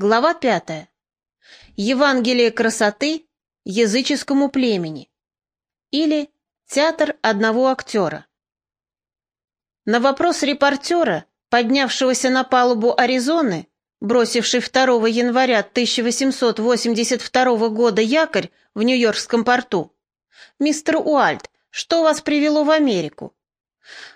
Глава пятая. Евангелие красоты языческому племени. Или театр одного актера. На вопрос репортера, поднявшегося на палубу Аризоны, бросивший 2 января 1882 года якорь в Нью-Йоркском порту, «Мистер Уальт, что вас привело в Америку?»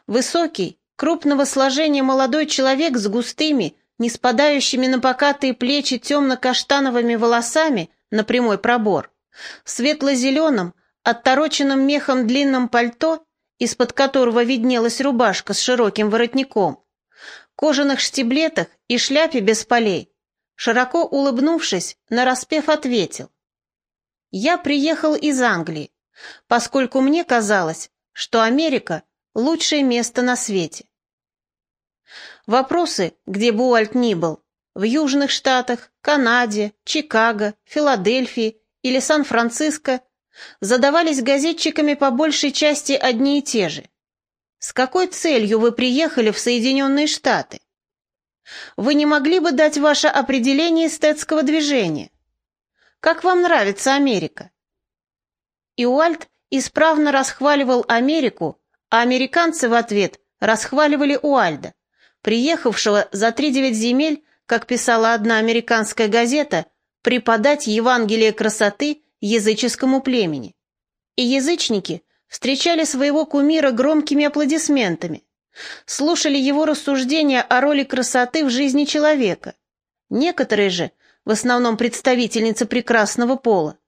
Высокий, крупного сложения молодой человек с густыми, не спадающими на покатые плечи темно-каштановыми волосами на прямой пробор, в светло-зеленом, оттороченном мехом длинном пальто, из-под которого виднелась рубашка с широким воротником, кожаных штиблетах и шляпе без полей, широко улыбнувшись, нараспев ответил. «Я приехал из Англии, поскольку мне казалось, что Америка — лучшее место на свете. Вопросы, где бы Уальт ни был, в Южных Штатах, Канаде, Чикаго, Филадельфии или Сан-Франциско, задавались газетчиками по большей части одни и те же. С какой целью вы приехали в Соединенные Штаты? Вы не могли бы дать ваше определение эстетского движения? Как вам нравится Америка? И Уальт исправно расхваливал Америку, а американцы в ответ расхваливали Уальда приехавшего за тридевять земель, как писала одна американская газета, преподать Евангелие красоты языческому племени. И язычники встречали своего кумира громкими аплодисментами, слушали его рассуждения о роли красоты в жизни человека. Некоторые же, в основном представительницы прекрасного пола,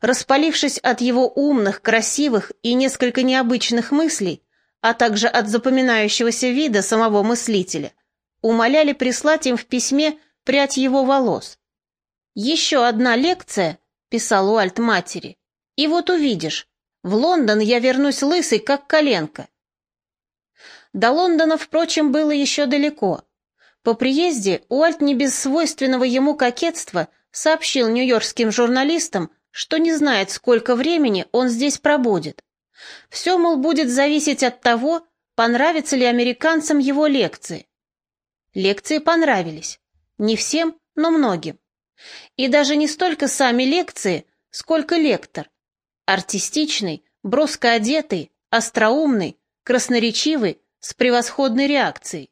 распалившись от его умных, красивых и несколько необычных мыслей, а также от запоминающегося вида самого мыслителя, умоляли прислать им в письме прядь его волос. «Еще одна лекция», — писал Уальт матери, — «и вот увидишь, в Лондон я вернусь лысый, как коленка». До Лондона, впрочем, было еще далеко. По приезде Уальт не без свойственного ему кокетства сообщил нью-йоркским журналистам, что не знает, сколько времени он здесь пробудет. Все, мол, будет зависеть от того, понравятся ли американцам его лекции. Лекции понравились. Не всем, но многим. И даже не столько сами лекции, сколько лектор. Артистичный, броско одетый, остроумный, красноречивый, с превосходной реакцией.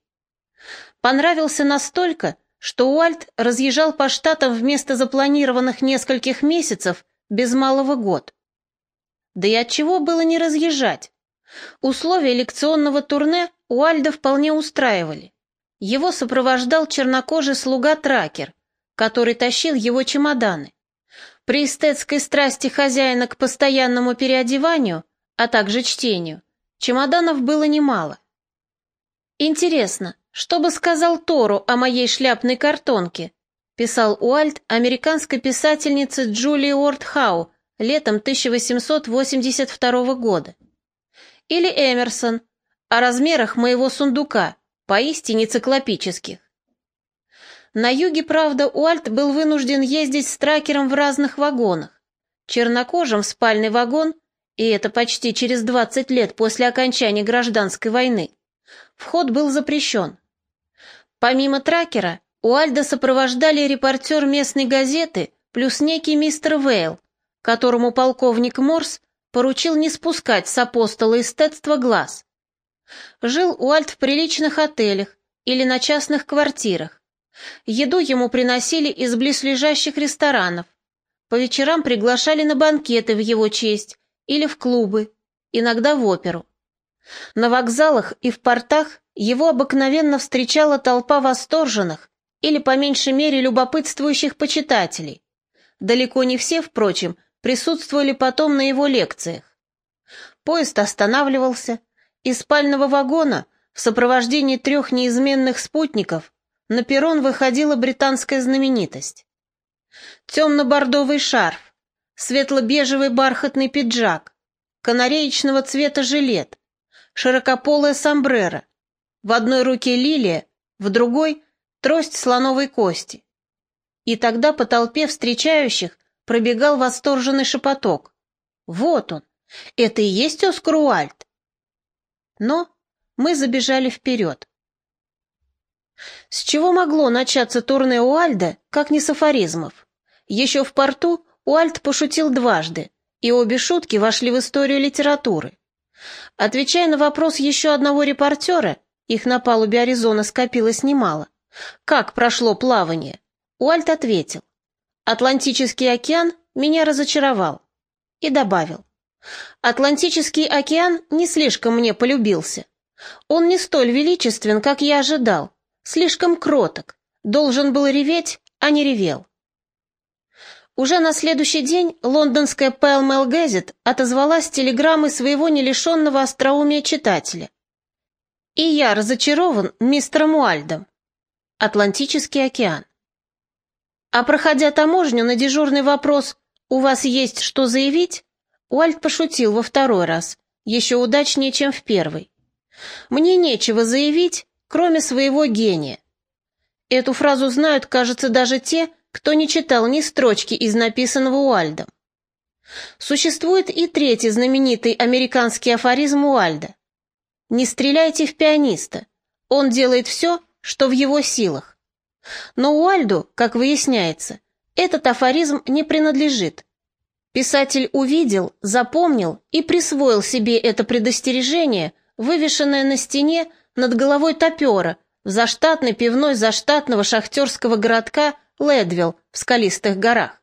Понравился настолько, что Уальт разъезжал по штатам вместо запланированных нескольких месяцев без малого год. Да и от чего было не разъезжать? Условия лекционного турне у Альда вполне устраивали. Его сопровождал чернокожий слуга-тракер, который тащил его чемоданы. При эстетской страсти хозяина к постоянному переодеванию, а также чтению, чемоданов было немало. «Интересно, что бы сказал Тору о моей шляпной картонке?» писал Уальд американской писательнице Джулии Уортхау летом 1882 года. Или Эмерсон о размерах моего сундука, поистине циклопических. На юге, правда, Уальт был вынужден ездить с тракером в разных вагонах. Чернокожим в спальный вагон, и это почти через 20 лет после окончания гражданской войны, вход был запрещен. Помимо тракера, Уальда сопровождали репортер местной газеты плюс некий мистер Вейл, которому полковник Морс поручил не спускать с апостола эстетства глаз. Жил Уальт в приличных отелях или на частных квартирах. Еду ему приносили из близлежащих ресторанов. По вечерам приглашали на банкеты в его честь или в клубы, иногда в оперу. На вокзалах и в портах его обыкновенно встречала толпа восторженных или, по меньшей мере, любопытствующих почитателей. Далеко не все, впрочем, присутствовали потом на его лекциях. Поезд останавливался, из спального вагона в сопровождении трех неизменных спутников на перрон выходила британская знаменитость. Темно-бордовый шарф, светло-бежевый бархатный пиджак, канареечного цвета жилет, широкополая сомбрero, в одной руке лилия, в другой — трость слоновой кости. И тогда по толпе встречающих пробегал восторженный шепоток. «Вот он! Это и есть Оскар Уальд!» Но мы забежали вперед. С чего могло начаться турне Уальда, как не с афоризмов? Еще в порту Уальд пошутил дважды, и обе шутки вошли в историю литературы. Отвечая на вопрос еще одного репортера, их на палубе Аризона скопилось немало, как прошло плавание, Уальд ответил, «Атлантический океан меня разочаровал» и добавил, «Атлантический океан не слишком мне полюбился. Он не столь величествен, как я ожидал, слишком кроток, должен был реветь, а не ревел». Уже на следующий день лондонская Pell Mell Gazette отозвалась телеграммой своего нелишенного остроумия читателя. «И я разочарован мистером Уальдом. Атлантический океан». А проходя таможню на дежурный вопрос «У вас есть что заявить?» Уальд пошутил во второй раз, еще удачнее, чем в первый. «Мне нечего заявить, кроме своего гения». Эту фразу знают, кажется, даже те, кто не читал ни строчки из написанного Уальдом. Существует и третий знаменитый американский афоризм Уальда. «Не стреляйте в пианиста, он делает все, что в его силах». Но Уальду, как выясняется, этот афоризм не принадлежит. Писатель увидел, запомнил и присвоил себе это предостережение, вывешенное на стене над головой топера в заштатной пивной заштатного шахтерского городка Ледвилл в скалистых горах.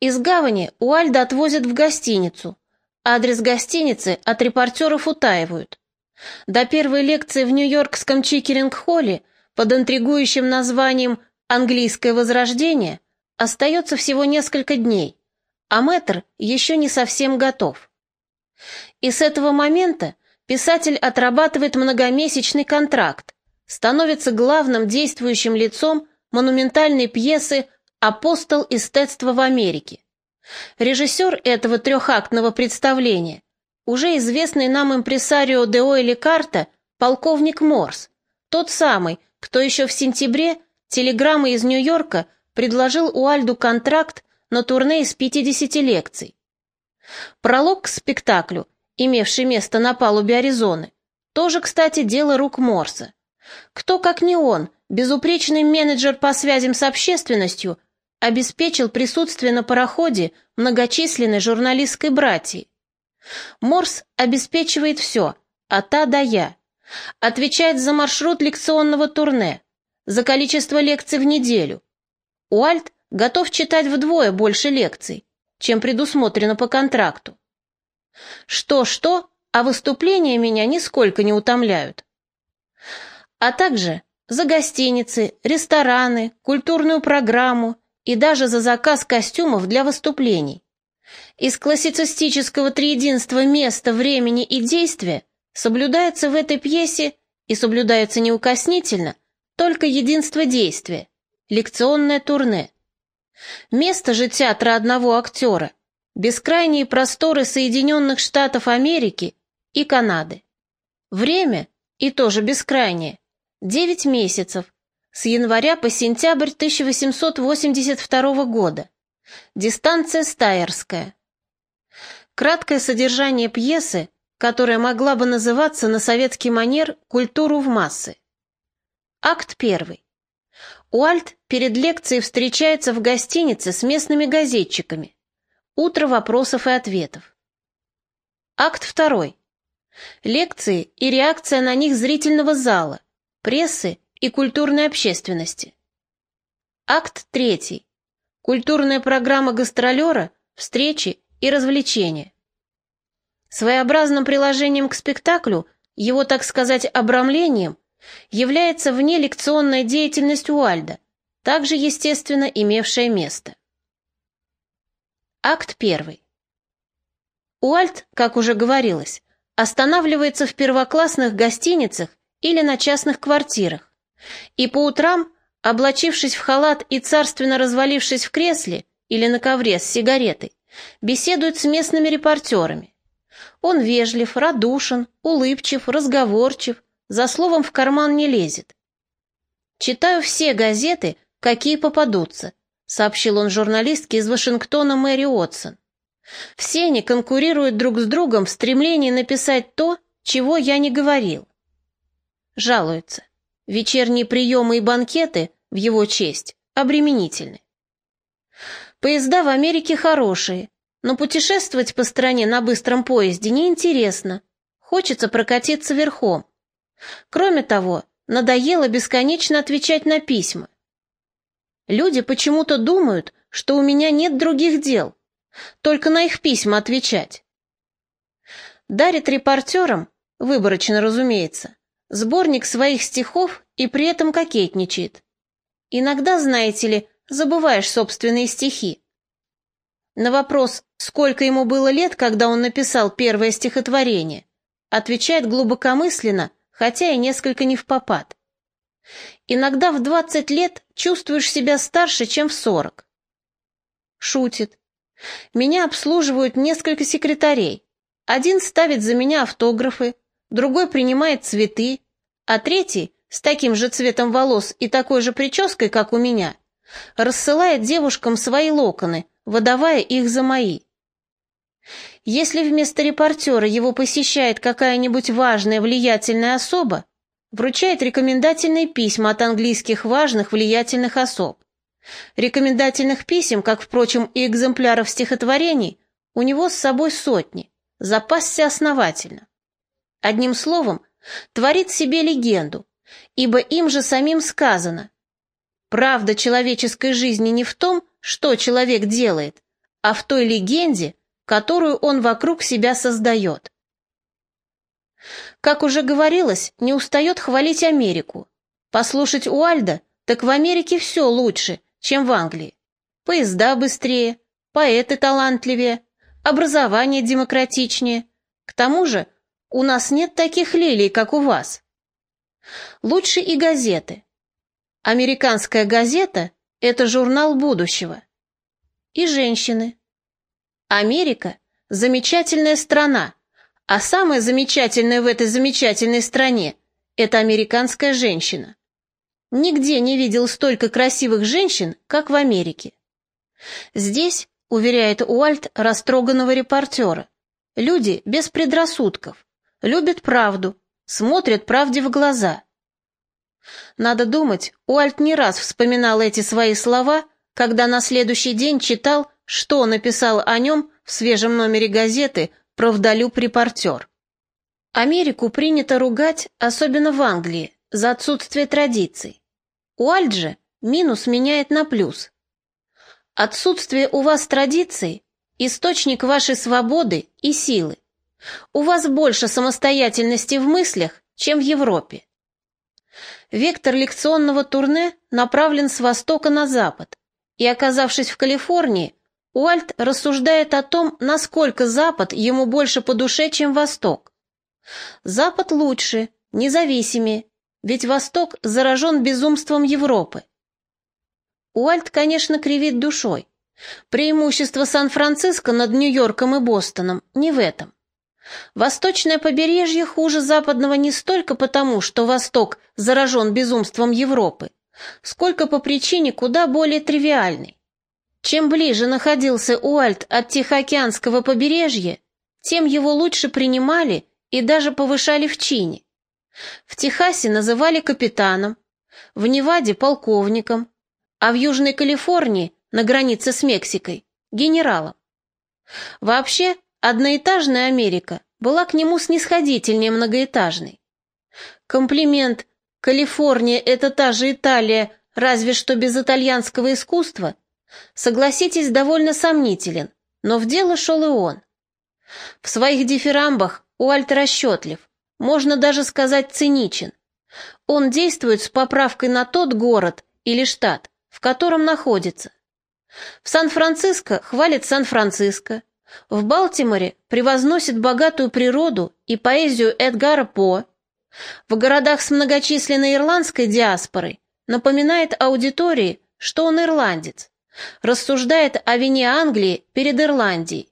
Из гавани Уальда отвозят в гостиницу. Адрес гостиницы от репортеров утаивают. До первой лекции в Нью-Йоркском Чикеринг-холле под интригующим названием «Английское возрождение» остается всего несколько дней, а мэтр еще не совсем готов. И с этого момента писатель отрабатывает многомесячный контракт, становится главным действующим лицом монументальной пьесы «Апостол эстетства в Америке». Режиссер этого трехактного представления, уже известный нам импресарио де Ойли Карта, полковник Морс, тот самый, кто еще в сентябре телеграммой из Нью-Йорка предложил Уальду контракт на турне из 50 лекций. Пролог к спектаклю, имевший место на палубе Аризоны, тоже, кстати, дело рук Морса. Кто, как не он, безупречный менеджер по связям с общественностью, обеспечил присутствие на пароходе многочисленной журналистской братьи. Морс обеспечивает все, А до Я. Отвечает за маршрут лекционного турне, за количество лекций в неделю. Уальт готов читать вдвое больше лекций, чем предусмотрено по контракту. Что-что, а выступления меня нисколько не утомляют. А также за гостиницы, рестораны, культурную программу и даже за заказ костюмов для выступлений. Из классицистического триединства места, времени и действия соблюдается в этой пьесе и соблюдается неукоснительно только единство действия – лекционное турне. Место же театра одного актера – бескрайние просторы Соединенных Штатов Америки и Канады. Время – и тоже бескрайнее – Девять месяцев, с января по сентябрь 1882 года. Дистанция Стайерская. Краткое содержание пьесы, которая могла бы называться на советский манер «Культуру в массы». Акт первый. Уальт перед лекцией встречается в гостинице с местными газетчиками. Утро вопросов и ответов. Акт второй. Лекции и реакция на них зрительного зала, прессы и культурной общественности. Акт 3. Культурная программа гастролера, встречи и развлечения. Своеобразным приложением к спектаклю, его, так сказать, обрамлением, является внелекционная деятельность Уальда, также, естественно, имевшая место. Акт 1. Уальд, как уже говорилось, останавливается в первоклассных гостиницах или на частных квартирах. И по утрам, облачившись в халат и царственно развалившись в кресле или на ковре с сигаретой, беседует с местными репортерами. Он вежлив, радушен, улыбчив, разговорчив, за словом в карман не лезет. «Читаю все газеты, какие попадутся», сообщил он журналистке из Вашингтона Мэри Отсон. «Все они конкурируют друг с другом в стремлении написать то, чего я не говорил жалуется. вечерние приемы и банкеты в его честь обременительны. Поезда в Америке хорошие, но путешествовать по стране на быстром поезде неинтересно. Хочется прокатиться верхом. Кроме того, надоело бесконечно отвечать на письма. Люди почему-то думают, что у меня нет других дел, только на их письма отвечать. Дарит репортерам, выборочно, разумеется, сборник своих стихов и при этом кокетничает. Иногда, знаете ли, забываешь собственные стихи. На вопрос, сколько ему было лет, когда он написал первое стихотворение, отвечает глубокомысленно, хотя и несколько не в попад. Иногда в 20 лет чувствуешь себя старше, чем в 40. Шутит. Меня обслуживают несколько секретарей. Один ставит за меня автографы, другой принимает цветы, а третий, с таким же цветом волос и такой же прической, как у меня, рассылает девушкам свои локоны, выдавая их за мои. Если вместо репортера его посещает какая-нибудь важная влиятельная особа, вручает рекомендательные письма от английских важных влиятельных особ. Рекомендательных писем, как, впрочем, и экземпляров стихотворений, у него с собой сотни, запасся основательно. Одним словом, творит себе легенду, ибо им же самим сказано. Правда человеческой жизни не в том, что человек делает, а в той легенде, которую он вокруг себя создает. Как уже говорилось, не устает хвалить Америку. Послушать Уальда, так в Америке все лучше, чем в Англии. Поезда быстрее, поэты талантливее, образование демократичнее. К тому же у нас нет таких лилий, как у вас. Лучше и газеты. Американская газета – это журнал будущего. И женщины. Америка – замечательная страна, а самое замечательное в этой замечательной стране – это американская женщина. Нигде не видел столько красивых женщин, как в Америке. Здесь, уверяет Уальт растроганного репортера, люди без предрассудков, любят правду, смотрят правде в глаза. Надо думать, Уальт не раз вспоминал эти свои слова, когда на следующий день читал, что написал о нем в свежем номере газеты правдолюб-репортер. Америку принято ругать, особенно в Англии, за отсутствие традиций. Уальд же минус меняет на плюс. Отсутствие у вас традиций – источник вашей свободы и силы. У вас больше самостоятельности в мыслях, чем в Европе. Вектор лекционного турне направлен с востока на запад, и, оказавшись в Калифорнии, Уальт рассуждает о том, насколько Запад ему больше по душе, чем Восток. Запад лучше, независимее, ведь Восток заражен безумством Европы. Уальт, конечно, кривит душой. Преимущество Сан-Франциско над Нью-Йорком и Бостоном не в этом. Восточное побережье хуже западного не столько потому, что Восток заражен безумством Европы, сколько по причине куда более тривиальной. Чем ближе находился Уальт от Тихоокеанского побережья, тем его лучше принимали и даже повышали в чине. В Техасе называли капитаном, в Неваде – полковником, а в Южной Калифорнии, на границе с Мексикой, генералом. Вообще, Одноэтажная Америка была к нему снисходительнее многоэтажной. Комплимент «Калифорния – это та же Италия, разве что без итальянского искусства» согласитесь, довольно сомнителен, но в дело шел и он. В своих дифирамбах Уальт расчетлив, можно даже сказать циничен. Он действует с поправкой на тот город или штат, в котором находится. В Сан-Франциско хвалит Сан-Франциско, в Балтиморе превозносит богатую природу и поэзию Эдгара По. В городах с многочисленной ирландской диаспорой напоминает аудитории, что он ирландец, рассуждает о вине Англии перед Ирландией.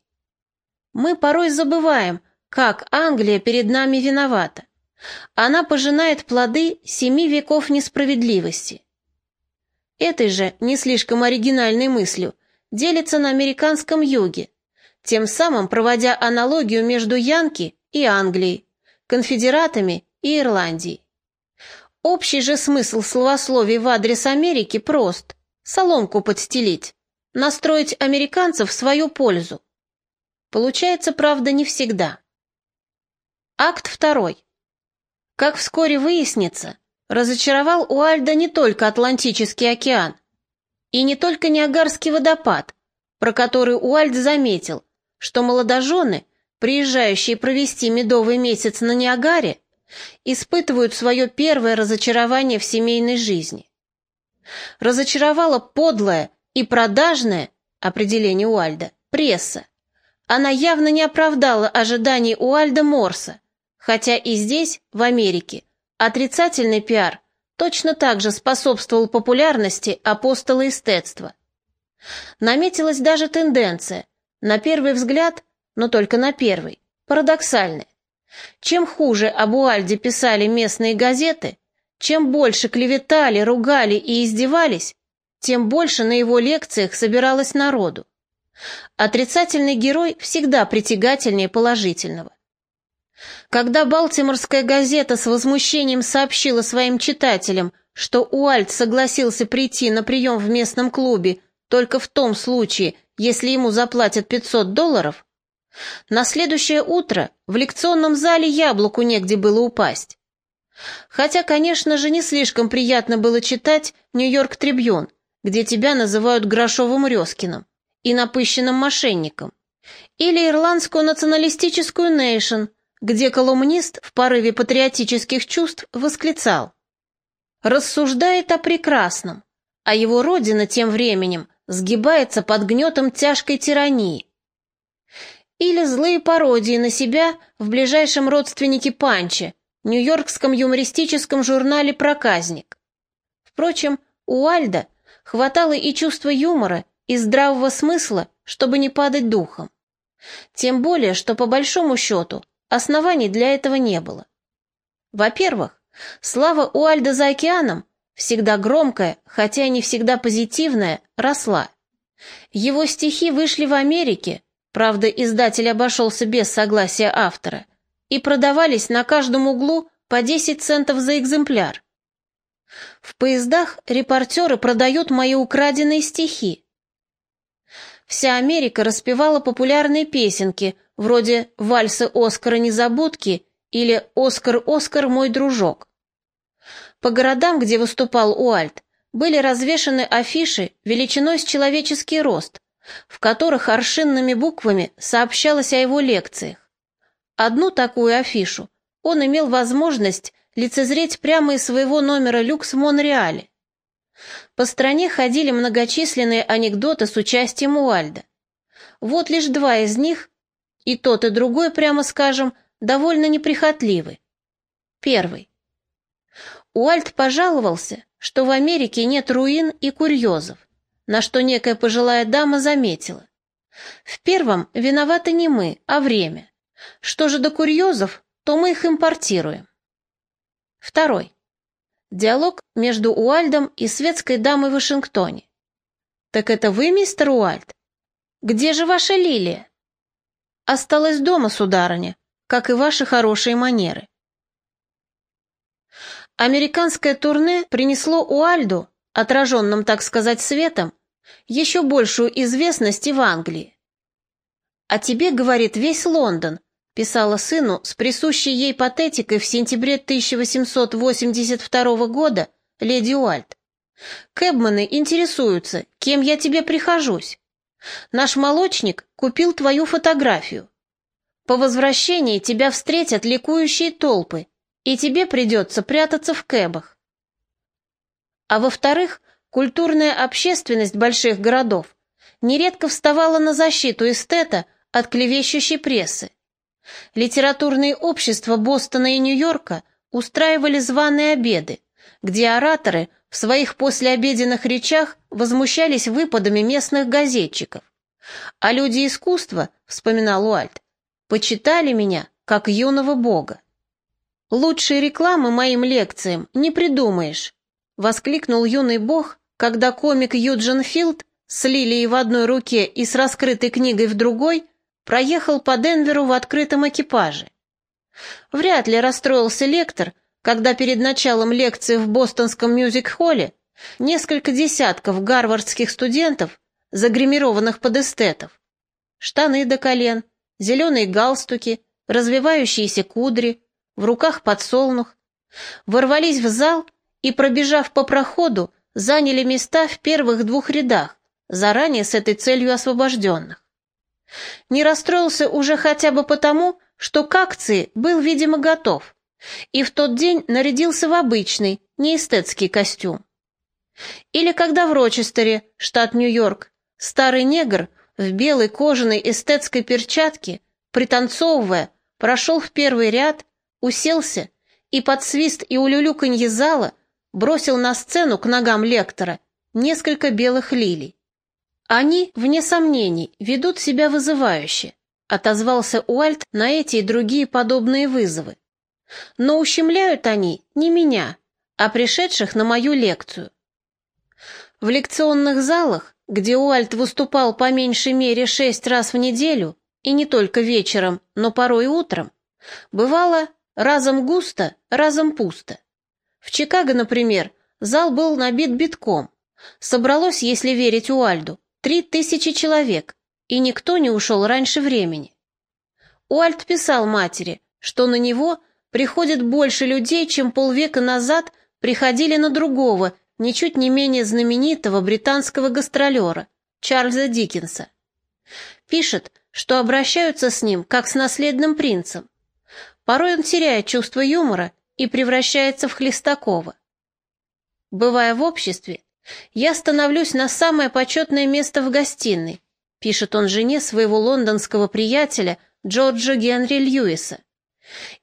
Мы порой забываем, как Англия перед нами виновата. Она пожинает плоды семи веков несправедливости. Этой же, не слишком оригинальной мыслью, делится на американском юге, тем самым проводя аналогию между Янки и Англией, конфедератами и Ирландией. Общий же смысл словословий в адрес Америки прост – соломку подстелить, настроить американцев в свою пользу. Получается, правда, не всегда. Акт второй. Как вскоре выяснится, разочаровал Уальда не только Атлантический океан и не только Ниагарский водопад, про который Уальд заметил, что молодожены, приезжающие провести медовый месяц на Ниагаре, испытывают свое первое разочарование в семейной жизни. Разочаровала подлая и продажная, определение Уальда, пресса. Она явно не оправдала ожиданий Уальда Морса, хотя и здесь, в Америке, отрицательный пиар точно так же способствовал популярности апостола эстетства. Наметилась даже тенденция, на первый взгляд, но только на первый, парадоксальная. Чем хуже об Уальде писали местные газеты, чем больше клеветали, ругали и издевались, тем больше на его лекциях собиралось народу. Отрицательный герой всегда притягательнее положительного. Когда Балтиморская газета с возмущением сообщила своим читателям, что Уальд согласился прийти на прием в местном клубе только в том случае, если ему заплатят 500 долларов, на следующее утро в лекционном зале яблоку негде было упасть. Хотя, конечно же, не слишком приятно было читать «Нью-Йорк Трибьюн», где тебя называют Грошовым Резкиным и напыщенным мошенником, или ирландскую националистическую «Нейшн», где колумнист в порыве патриотических чувств восклицал «Рассуждает о прекрасном, а его родина тем временем сгибается под гнетом тяжкой тирании, или злые пародии на себя в ближайшем родственнике Панче, нью-йоркском юмористическом журнале «Проказник». Впрочем, у Альда хватало и чувства юмора, и здравого смысла, чтобы не падать духом. Тем более, что по большому счету оснований для этого не было. Во-первых, слава у Альда за океаном, всегда громкая, хотя и не всегда позитивная, росла. Его стихи вышли в Америке, Правда, издатель обошелся без согласия автора, и продавались на каждом углу по 10 центов за экземпляр. В поездах репортеры продают мои украденные стихи. Вся Америка распевала популярные песенки, вроде «Вальсы Оскара Незабудки» или «Оскар, Оскар, мой дружок». По городам, где выступал Уальт, были развешаны афиши величиной с человеческий рост, в которых аршинными буквами сообщалось о его лекциях. Одну такую афишу он имел возможность лицезреть прямо из своего номера люкс в Монреале. По стране ходили многочисленные анекдоты с участием Уальда. Вот лишь два из них, и тот, и другой, прямо скажем, довольно неприхотливы. Первый. Уальд пожаловался, что в Америке нет руин и курьезов на что некая пожилая дама заметила. В первом виноваты не мы, а время. Что же до курьезов, то мы их импортируем. Второй. Диалог между Уальдом и светской дамой в Вашингтоне. «Так это вы, мистер Уальд? Где же ваша лилия?» «Осталась дома, сударыня, как и ваши хорошие манеры». Американское турне принесло Уальду отраженным, так сказать, светом, еще большую известность и в Англии. «О тебе, — говорит, — весь Лондон», — писала сыну с присущей ей патетикой в сентябре 1882 года леди Уальт. «Кэбманы интересуются, кем я тебе прихожусь. Наш молочник купил твою фотографию. По возвращении тебя встретят ликующие толпы, и тебе придется прятаться в кэбах. А во-вторых, культурная общественность больших городов нередко вставала на защиту эстета от клевещущей прессы. Литературные общества Бостона и Нью-Йорка устраивали званые обеды, где ораторы в своих послеобеденных речах возмущались выпадами местных газетчиков. А люди искусства, вспоминал Уальт, почитали меня как юного бога. Лучшей рекламы моим лекциям не придумаешь, — воскликнул юный бог, когда комик Юджин Филд с лилией в одной руке и с раскрытой книгой в другой проехал по Денверу в открытом экипаже. Вряд ли расстроился лектор, когда перед началом лекции в бостонском мюзик-холле несколько десятков гарвардских студентов, загримированных под эстетов, штаны до колен, зеленые галстуки, развивающиеся кудри, в руках подсолнух, ворвались в зал и, пробежав по проходу, заняли места в первых двух рядах, заранее с этой целью освобожденных. Не расстроился уже хотя бы потому, что к акции был, видимо, готов, и в тот день нарядился в обычный, неэстетский костюм. Или когда в Рочестере, штат Нью-Йорк, старый негр в белой кожаной эстетской перчатке, пританцовывая, прошел в первый ряд, уселся и под свист и улюлюканье зала бросил на сцену к ногам лектора несколько белых лилий. Они, вне сомнений, ведут себя вызывающе, отозвался Уальт на эти и другие подобные вызовы. Но ущемляют они не меня, а пришедших на мою лекцию. В лекционных залах, где Уальт выступал по меньшей мере шесть раз в неделю, и не только вечером, но порой утром, бывало разом густо, разом пусто. В Чикаго, например, зал был набит битком. Собралось, если верить Уальду, три тысячи человек, и никто не ушел раньше времени. Уальд писал матери, что на него приходит больше людей, чем полвека назад приходили на другого, ничуть не менее знаменитого британского гастролера, Чарльза Диккенса. Пишет, что обращаются с ним, как с наследным принцем. Порой он теряет чувство юмора и превращается в Хлестакова. Бывая в обществе, я становлюсь на самое почетное место в гостиной, пишет он жене своего лондонского приятеля Джорджа Генри Льюиса.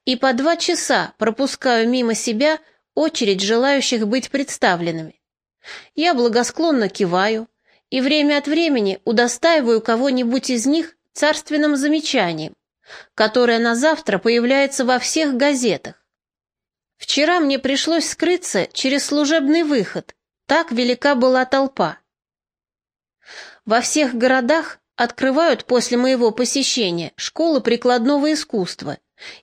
И по два часа пропускаю мимо себя очередь желающих быть представленными. Я благосклонно киваю и время от времени удостаиваю кого-нибудь из них царственным замечанием, которое на завтра появляется во всех газетах. Вчера мне пришлось скрыться через служебный выход, так велика была толпа. Во всех городах открывают после моего посещения школы прикладного искусства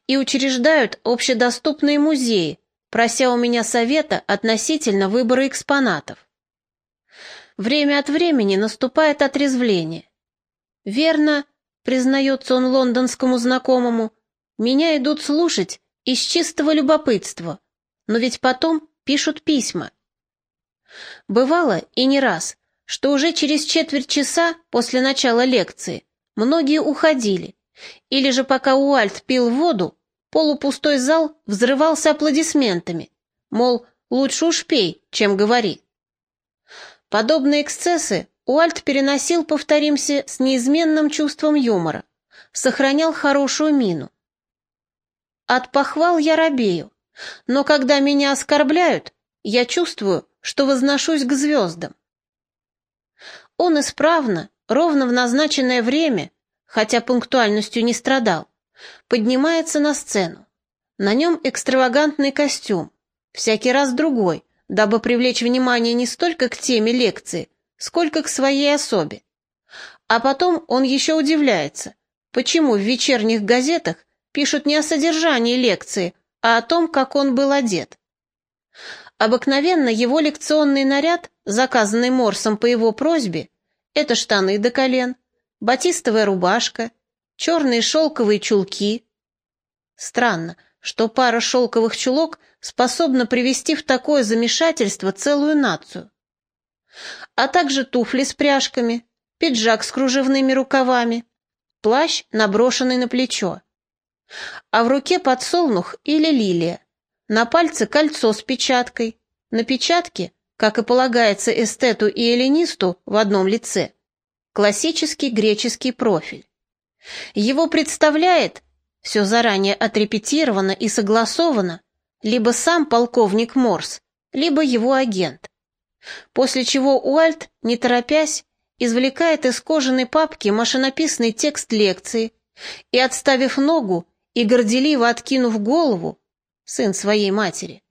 и учреждают общедоступные музеи, прося у меня совета относительно выбора экспонатов. Время от времени наступает отрезвление. Верно, признается он лондонскому знакомому, меня идут слушать из чистого любопытства, но ведь потом пишут письма. Бывало и не раз, что уже через четверть часа после начала лекции многие уходили, или же пока Уальт пил воду, Полупустой зал взрывался аплодисментами, мол, лучше уж пей, чем говори. Подобные эксцессы Уальт переносил, повторимся, с неизменным чувством юмора, сохранял хорошую мину. От похвал я робею, но когда меня оскорбляют, я чувствую, что возношусь к звездам. Он исправно, ровно в назначенное время, хотя пунктуальностью не страдал, поднимается на сцену. На нем экстравагантный костюм, всякий раз другой, дабы привлечь внимание не столько к теме лекции, сколько к своей особе. А потом он еще удивляется, почему в вечерних газетах пишут не о содержании лекции, а о том, как он был одет. Обыкновенно его лекционный наряд, заказанный Морсом по его просьбе, это штаны до колен, батистовая рубашка, черные шелковые чулки. Странно, что пара шелковых чулок способна привести в такое замешательство целую нацию. А также туфли с пряжками, пиджак с кружевными рукавами, плащ, наброшенный на плечо. А в руке подсолнух или лилия, на пальце кольцо с печаткой, на печатке, как и полагается эстету и эллинисту в одном лице, классический греческий профиль. Его представляет, все заранее отрепетировано и согласовано, либо сам полковник Морс, либо его агент. После чего Уальт, не торопясь, извлекает из кожаной папки машинописный текст лекции и, отставив ногу и горделиво откинув голову, сын своей матери,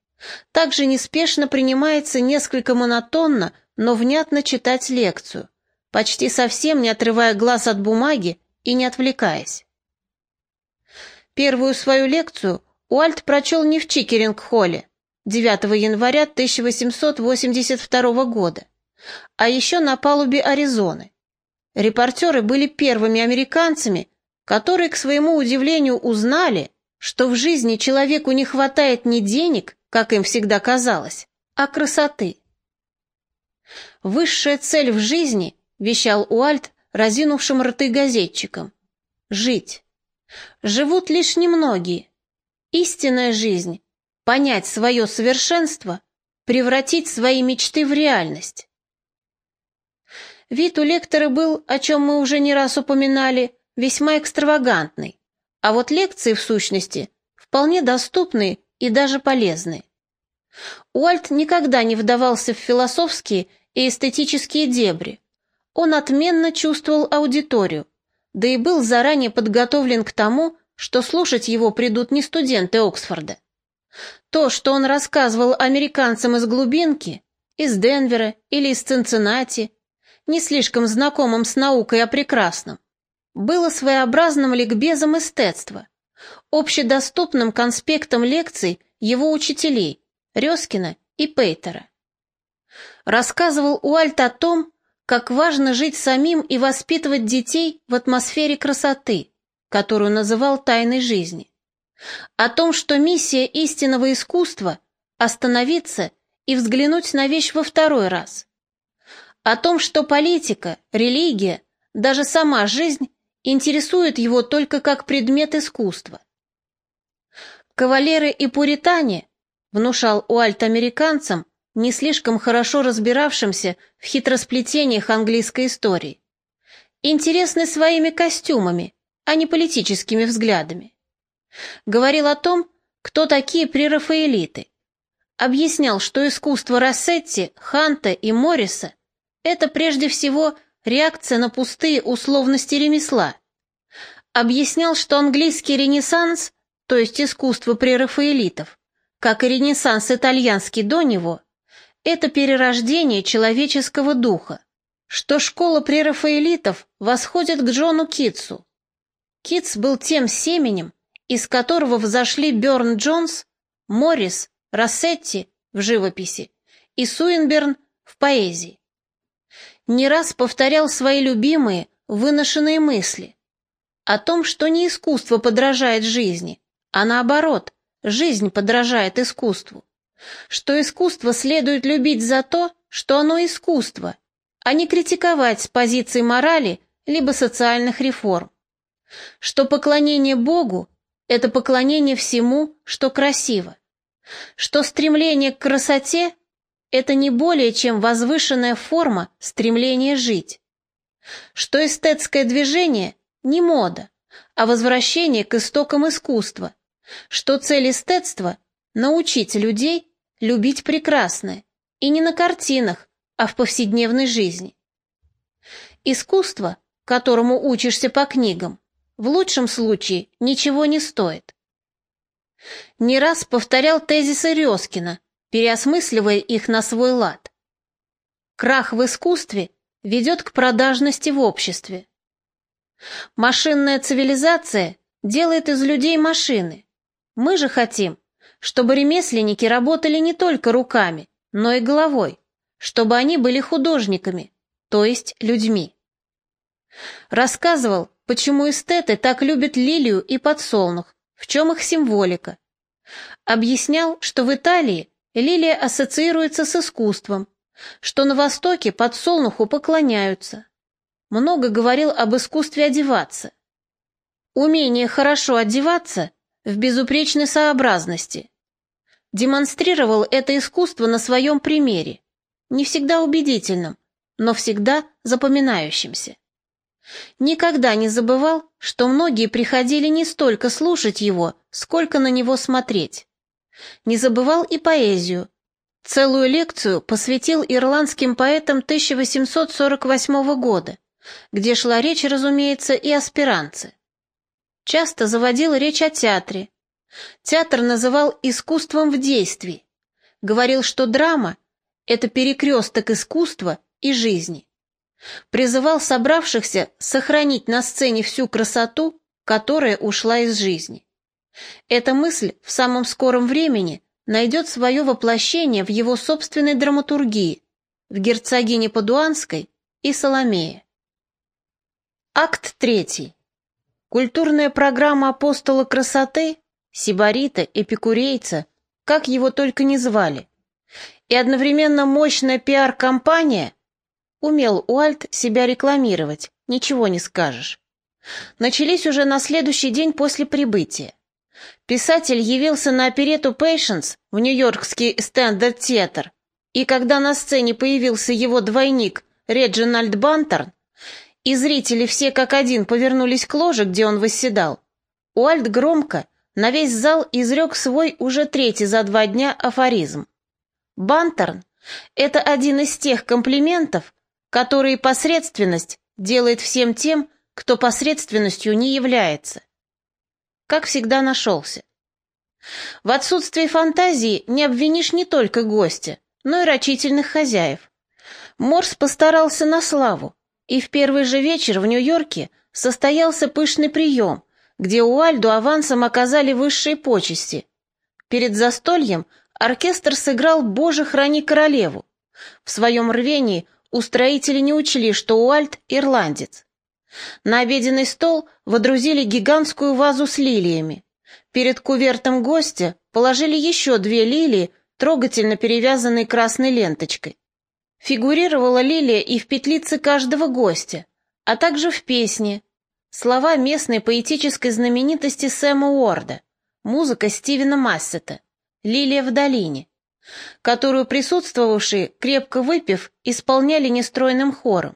также неспешно принимается несколько монотонно, но внятно читать лекцию, почти совсем не отрывая глаз от бумаги и не отвлекаясь. Первую свою лекцию Уальт прочел не в Чикеринг-холле 9 января 1882 года, а еще на палубе Аризоны. Репортеры были первыми американцами, которые, к своему удивлению, узнали, что в жизни человеку не хватает не денег, как им всегда казалось, а красоты. «Высшая цель в жизни», — вещал Уальт разинувшим рты газетчикам, — «жить. Живут лишь немногие. Истинная жизнь — понять свое совершенство, превратить свои мечты в реальность». Вид у лектора был, о чем мы уже не раз упоминали, весьма экстравагантный, а вот лекции, в сущности, вполне доступные и даже полезные. Уальт никогда не вдавался в философские и эстетические дебри. Он отменно чувствовал аудиторию, да и был заранее подготовлен к тому, что слушать его придут не студенты Оксфорда. То, что он рассказывал американцам из глубинки, из Денвера или из Цинциннати, не слишком знакомым с наукой о прекрасном, было своеобразным ликбезом эстетства, общедоступным конспектом лекций его учителей Резкина и Пейтера. Рассказывал Уальт о том, как важно жить самим и воспитывать детей в атмосфере красоты, которую называл тайной жизни. О том, что миссия истинного искусства – остановиться и взглянуть на вещь во второй раз. О том, что политика, религия, даже сама жизнь интересует его только как предмет искусства. Кавалеры и пуритане, внушал Уальт американцам, не слишком хорошо разбиравшимся в хитросплетениях английской истории, интересны своими костюмами, а не политическими взглядами. Говорил о том, кто такие прерафаэлиты. Объяснял, что искусство Рассетти, Ханта и Морриса – это прежде всего реакция на пустые условности ремесла. Объяснял, что английский ренессанс, то есть искусство прерафаэлитов, как и ренессанс итальянский до него, это перерождение человеческого духа, что школа прерафаэлитов восходит к Джону Китсу. Китс был тем семенем, из которого взошли Бёрн Джонс, Моррис, Рассетти в живописи и Суинберн в поэзии не раз повторял свои любимые, выношенные мысли о том, что не искусство подражает жизни, а наоборот, жизнь подражает искусству, что искусство следует любить за то, что оно искусство, а не критиковать с позиции морали либо социальных реформ, что поклонение Богу – это поклонение всему, что красиво, что стремление к красоте это не более чем возвышенная форма стремления жить. Что эстетское движение не мода, а возвращение к истокам искусства, что цель эстетства – научить людей любить прекрасное, и не на картинах, а в повседневной жизни. Искусство, которому учишься по книгам, в лучшем случае ничего не стоит. Не раз повторял тезисы Резкина – переосмысливая их на свой лад. Крах в искусстве ведет к продажности в обществе. Машинная цивилизация делает из людей машины. Мы же хотим, чтобы ремесленники работали не только руками, но и головой, чтобы они были художниками, то есть людьми. Рассказывал, почему эстеты так любят лилию и подсолнух, в чем их символика. Объяснял, что в Италии Лилия ассоциируется с искусством, что на Востоке подсолнуху поклоняются. Много говорил об искусстве одеваться. Умение хорошо одеваться в безупречной сообразности. Демонстрировал это искусство на своем примере, не всегда убедительном, но всегда запоминающимся. Никогда не забывал, что многие приходили не столько слушать его, сколько на него смотреть. Не забывал и поэзию. Целую лекцию посвятил ирландским поэтам 1848 года, где шла речь, разумеется, и о спиранце. Часто заводил речь о театре. Театр называл искусством в действии. Говорил, что драма — это перекресток искусства и жизни. Призывал собравшихся сохранить на сцене всю красоту, которая ушла из жизни. Эта мысль в самом скором времени найдет свое воплощение в его собственной драматургии, в «Герцогине Падуанской» и «Соломее». Акт третий. Культурная программа апостола красоты, сибарита, эпикурейца, как его только не звали, и одновременно мощная пиар-компания, умел Уальт себя рекламировать, ничего не скажешь. Начались уже на следующий день после прибытия. Писатель явился на оперету «Пейшенс» в Нью-Йоркский стендарт-театр, и когда на сцене появился его двойник Реджинальд Бантерн, и зрители все как один повернулись к ложе, где он восседал, Уальт громко на весь зал изрек свой уже третий за два дня афоризм. Бантерн — это один из тех комплиментов, которые посредственность делает всем тем, кто посредственностью не является. Как всегда нашелся. В отсутствии фантазии не обвинишь не только гостя, но и рачительных хозяев. Морс постарался на славу, и в первый же вечер в Нью-Йорке состоялся пышный прием, где Уальду авансом оказали высшие почести. Перед застольем оркестр сыграл «Боже, храни королеву». В своем рвении устроители не учли, что Уальд — ирландец. На обеденный стол водрузили гигантскую вазу с лилиями. Перед кувертом гостя положили еще две лилии, трогательно перевязанные красной ленточкой. Фигурировала лилия и в петлице каждого гостя, а также в песне. Слова местной поэтической знаменитости Сэма Уорда, музыка Стивена Массета, «Лилия в долине», которую присутствовавшие, крепко выпив, исполняли нестройным хором.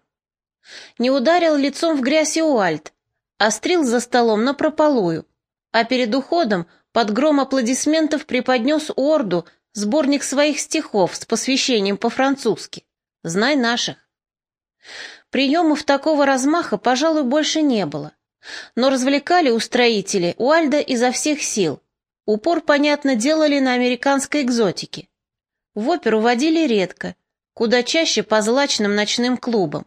Не ударил лицом в грязь и Уальт, острил за столом на прополую, а перед уходом под гром аплодисментов преподнес Орду сборник своих стихов с посвящением по-французски. Знай наших. Приемов такого размаха, пожалуй, больше не было. Но развлекали устроители Уальда изо всех сил. Упор, понятно, делали на американской экзотике. В оперу водили редко, куда чаще по злачным ночным клубам.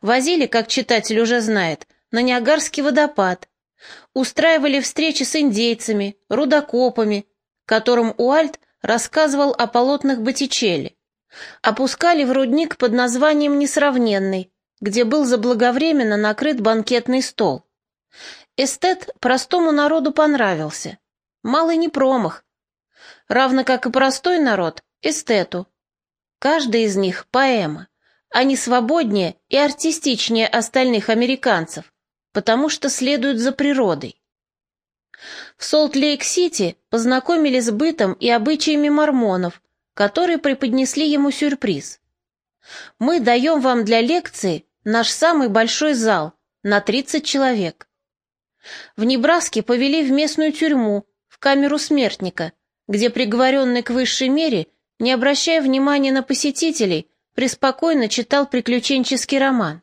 Возили, как читатель уже знает, на Ниагарский водопад. Устраивали встречи с индейцами, рудокопами, которым Уальт рассказывал о полотнах Боттичелли. Опускали в рудник под названием «Несравненный», где был заблаговременно накрыт банкетный стол. Эстет простому народу понравился. Малый не промах. Равно как и простой народ, эстету. Каждый из них — поэма. Они свободнее и артистичнее остальных американцев, потому что следуют за природой. В Солт-Лейк-Сити познакомились с бытом и обычаями мормонов, которые преподнесли ему сюрприз. Мы даем вам для лекции наш самый большой зал на 30 человек. В Небраске повели в местную тюрьму, в камеру смертника, где приговоренный к высшей мере, не обращая внимания на посетителей, преспокойно читал приключенческий роман.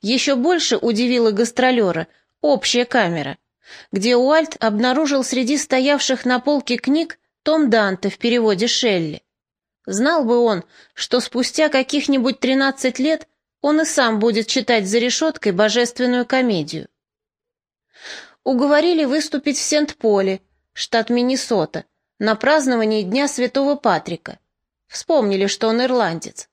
Еще больше удивила гастролера общая камера, где Уальт обнаружил среди стоявших на полке книг том Данте в переводе Шелли. Знал бы он, что спустя каких-нибудь тринадцать лет он и сам будет читать за решеткой божественную комедию. Уговорили выступить в Сент-Поле, штат Миннесота, на праздновании Дня Святого Патрика. Вспомнили, что он ирландец.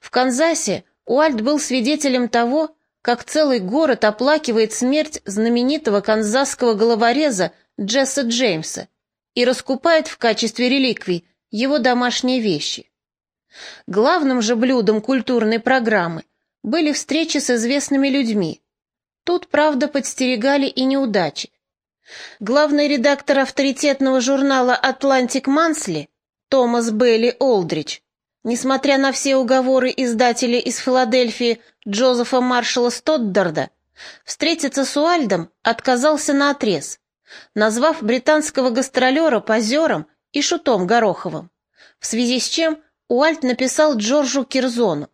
В Канзасе Уальт был свидетелем того, как целый город оплакивает смерть знаменитого канзасского головореза Джесса Джеймса и раскупает в качестве реликвий его домашние вещи. Главным же блюдом культурной программы были встречи с известными людьми. Тут, правда, подстерегали и неудачи. Главный редактор авторитетного журнала «Атлантик Мансли» Томас Бейли Олдрич Несмотря на все уговоры издателя из Филадельфии Джозефа Маршала Стоддарда, встретиться с Уальдом отказался наотрез, назвав британского гастролера позером и шутом Гороховым, в связи с чем Уальд написал Джорджу Кирзону.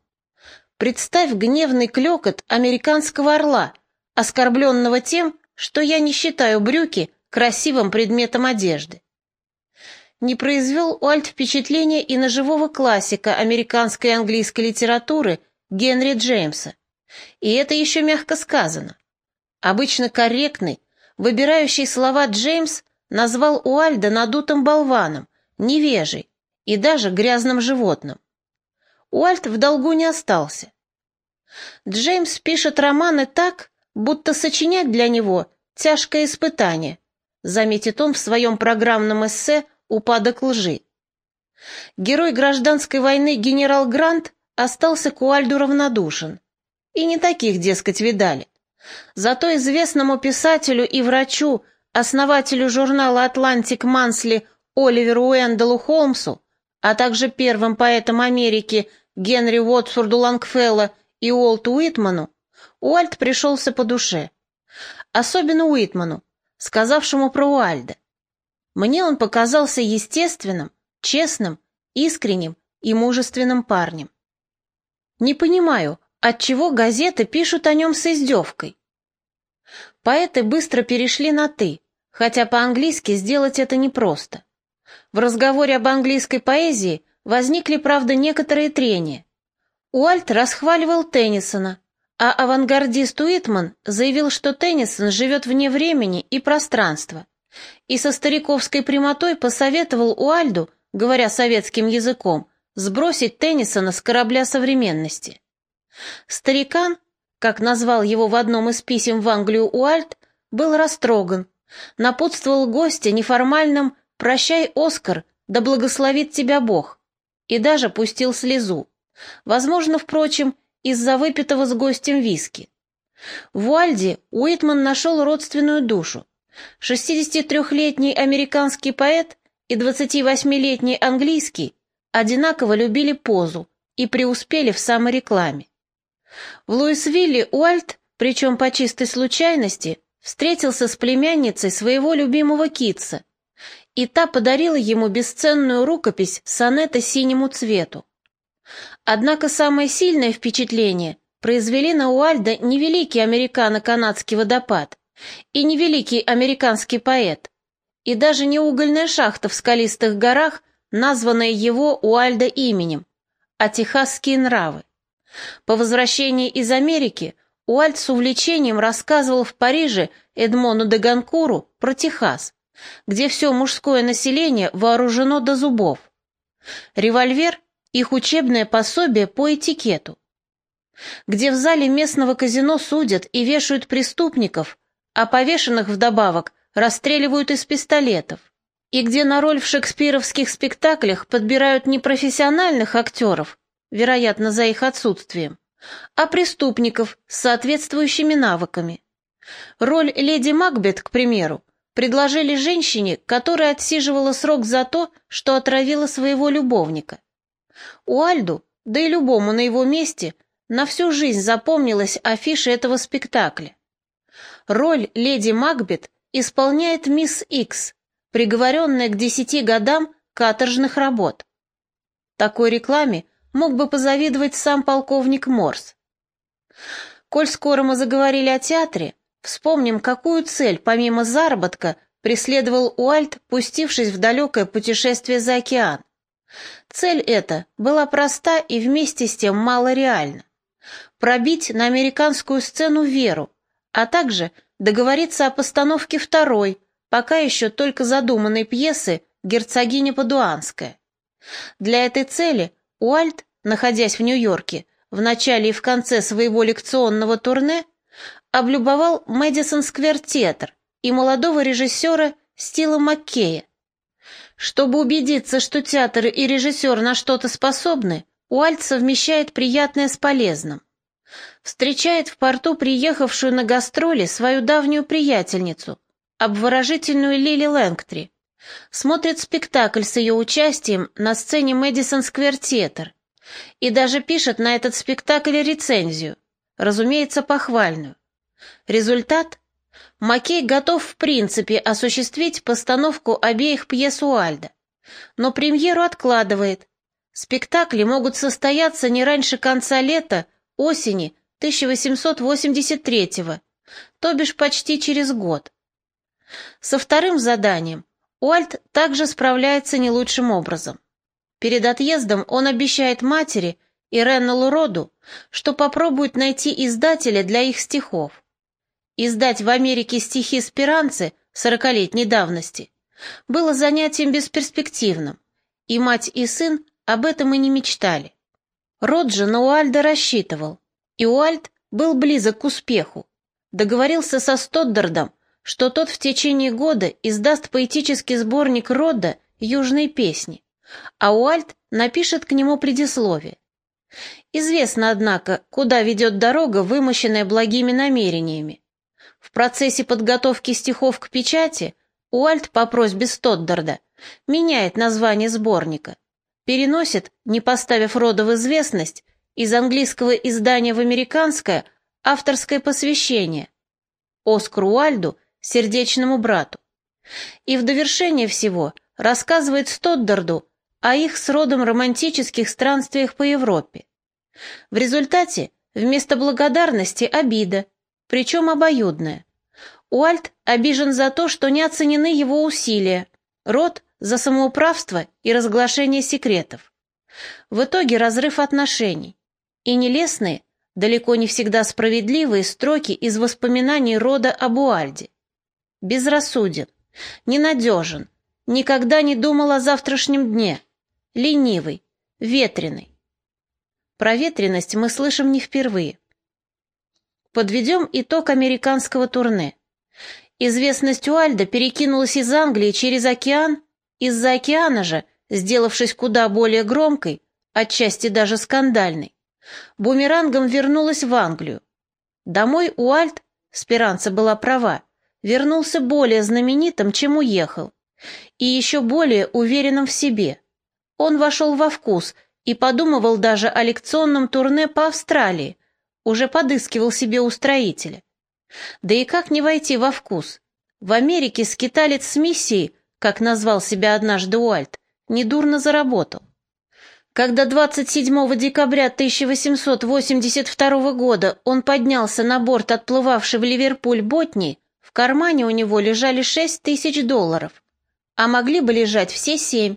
«Представь гневный клекот американского орла, оскорбленного тем, что я не считаю брюки красивым предметом одежды не произвел Уальт впечатления и на живого классика американской и английской литературы Генри Джеймса. И это еще мягко сказано. Обычно корректный, Выбирающий слова Джеймс назвал Уальда надутым болваном, невежей и даже грязным животным. Уальд в долгу не остался. Джеймс пишет романы так, будто сочинять для него тяжкое испытание, заметит он в своем программном эссе «Упадок лжи». Герой гражданской войны генерал Грант остался к Уальду равнодушен. И не таких, дескать, видали. Зато известному писателю и врачу, основателю журнала «Атлантик Мансли» Оливеру Уэндалу Холмсу, а также первым поэтам Америки Генри Уотфорду Лангфелла и Уолту Уитману, Уальд пришелся по душе. Особенно Уитману, сказавшему про Уальда. Мне он показался естественным, честным, искренним и мужественным парнем. Не понимаю, отчего газеты пишут о нем с издевкой. Поэты быстро перешли на «ты», хотя по-английски сделать это непросто. В разговоре об английской поэзии возникли, правда, некоторые трения. Уальт расхваливал Теннисона, а авангардист Уитман заявил, что Теннисон живет вне времени и пространства, и со стариковской прямотой посоветовал Уальду, говоря советским языком, сбросить Теннисона с корабля современности. Старикан, как назвал его в одном из писем в Англию Уальт, был растроган, напутствовал гостя неформальным «Прощай, Оскар, да благословит тебя Бог», и даже пустил слезу. Возможно, впрочем, из-за выпитого с гостем виски. В Уальде Уитман нашел родственную душу. 63-летний американский поэт и 28-летний английский одинаково любили позу и преуспели в саморекламе. В Луисвилле Уальт, причем по чистой случайности, встретился с племянницей своего любимого Китса, и та подарила ему бесценную рукопись сонета синему цвету. Однако самое сильное впечатление произвели на Уальда невеликий американо-канадский водопад и невеликий американский поэт, и даже не угольная шахта в скалистых горах, названная его Уальда именем, а техасские нравы. По возвращении из Америки Уальд с увлечением рассказывал в Париже Эдмону де Ганкуру про Техас, где все мужское население вооружено до зубов. Револьвер – их учебное пособие по этикету. Где в зале местного казино судят и вешают преступников, а повешенных вдобавок расстреливают из пистолетов, и где на роль в шекспировских спектаклях подбирают не профессиональных актеров, вероятно, за их отсутствием, а преступников с соответствующими навыками. Роль леди Макбет, к примеру, предложили женщине, которая отсиживала срок за то, что отравила своего любовника. Уальду, да и любому на его месте, на всю жизнь запомнилась афиша этого спектакля. Роль леди Макбет исполняет мисс Икс, приговоренная к десяти годам каторжных работ. Такой рекламе мог бы позавидовать сам полковник Морс. Коль скоро мы заговорили о театре, вспомним, какую цель, помимо заработка, преследовал Уальт, пустившись в далекое путешествие за океан. Цель эта была проста и вместе с тем малореальна. Пробить на американскую сцену веру, а также договориться о постановке второй, пока еще только задуманной пьесы «Герцогиня Падуанская». Для этой цели Уальт, находясь в Нью-Йорке, в начале и в конце своего лекционного турне, облюбовал Мэдисон Сквер Театр и молодого режиссера Стила Маккея. Чтобы убедиться, что театр и режиссер на что-то способны, Уальт совмещает приятное с полезным. Встречает в порту приехавшую на гастроли свою давнюю приятельницу, обворожительную Лили Лэнгтри. Смотрит спектакль с ее участием на сцене Мэдисон Сквер Театр и даже пишет на этот спектакль рецензию, разумеется, похвальную. Результат? Маккей готов в принципе осуществить постановку обеих пьес Уальда, но премьеру откладывает. Спектакли могут состояться не раньше конца лета, осени 1883-го, то бишь почти через год. Со вторым заданием Уальт также справляется не лучшим образом. Перед отъездом он обещает матери и Реннеллу Роду, что попробует найти издателя для их стихов. Издать в Америке стихи Спиранцы сорокалетней давности было занятием бесперспективным, и мать и сын об этом и не мечтали. Роджи на Уальда рассчитывал, и Уальд был близок к успеху. Договорился со Стоддардом, что тот в течение года издаст поэтический сборник Рода «Южные песни», а Уальд напишет к нему предисловие. Известно, однако, куда ведет дорога, вымощенная благими намерениями. В процессе подготовки стихов к печати Уальд по просьбе Стоддарда меняет название сборника, переносит, не поставив рода в известность, из английского издания в американское авторское посвящение Оскару Уальду, сердечному брату. И в довершение всего рассказывает Стоддарду о их с родом романтических странствиях по Европе. В результате вместо благодарности обида, причем обоюдная. Уальт обижен за то, что не оценены его усилия, Род за самоуправство и разглашение секретов. В итоге разрыв отношений и нелестные, далеко не всегда справедливые строки из воспоминаний рода об Уальде. Безрассуден, ненадежен, никогда не думал о завтрашнем дне, ленивый, ветреный. Про ветренность мы слышим не впервые. Подведем итог американского турне. Известность Уальда перекинулась из Англии через океан, из-за океана же, сделавшись куда более громкой, отчасти даже скандальной, бумерангом вернулась в Англию. Домой Уальд, Спиранца была права, вернулся более знаменитым, чем уехал, и еще более уверенным в себе. Он вошел во вкус и подумывал даже о лекционном турне по Австралии, уже подыскивал себе устроителя. Да и как не войти во вкус? В Америке скиталец с миссией, как назвал себя однажды Уальт, недурно заработал. Когда 27 декабря 1882 года он поднялся на борт отплывавшей в Ливерпуль Ботни, в кармане у него лежали 6 тысяч долларов, а могли бы лежать все семь,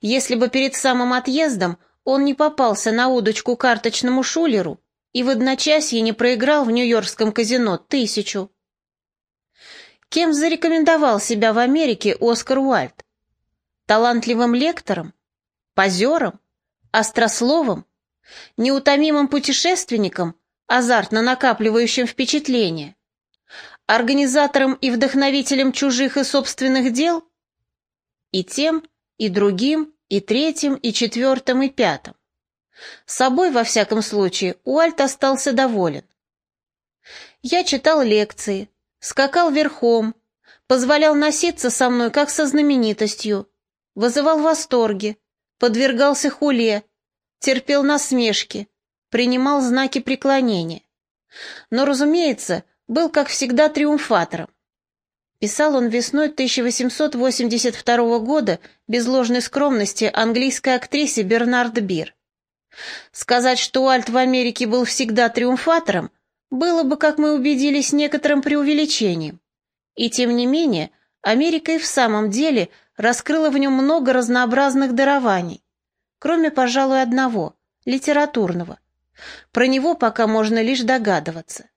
если бы перед самым отъездом он не попался на удочку карточному шулеру и в одночасье не проиграл в нью-йоркском казино тысячу. Кем зарекомендовал себя в Америке Оскар Уальд? Талантливым лектором? Позером? Острословом? Неутомимым путешественником, азартно накапливающим впечатления? Организатором и вдохновителем чужих и собственных дел? И тем, и другим, и третьим, и четвертым, и пятым. Собой, во всяком случае, Уальт остался доволен. Я читал лекции, скакал верхом, позволял носиться со мной, как со знаменитостью, вызывал восторги, подвергался хуле, терпел насмешки, принимал знаки преклонения. Но, разумеется, был, как всегда, триумфатором. Писал он весной 1882 года без ложной скромности английской актрисе Бернард Бир. Сказать, что Уальт в Америке был всегда триумфатором, было бы, как мы убедились, некоторым преувеличением. И тем не менее, Америка и в самом деле раскрыла в нем много разнообразных дарований, кроме, пожалуй, одного — литературного. Про него пока можно лишь догадываться.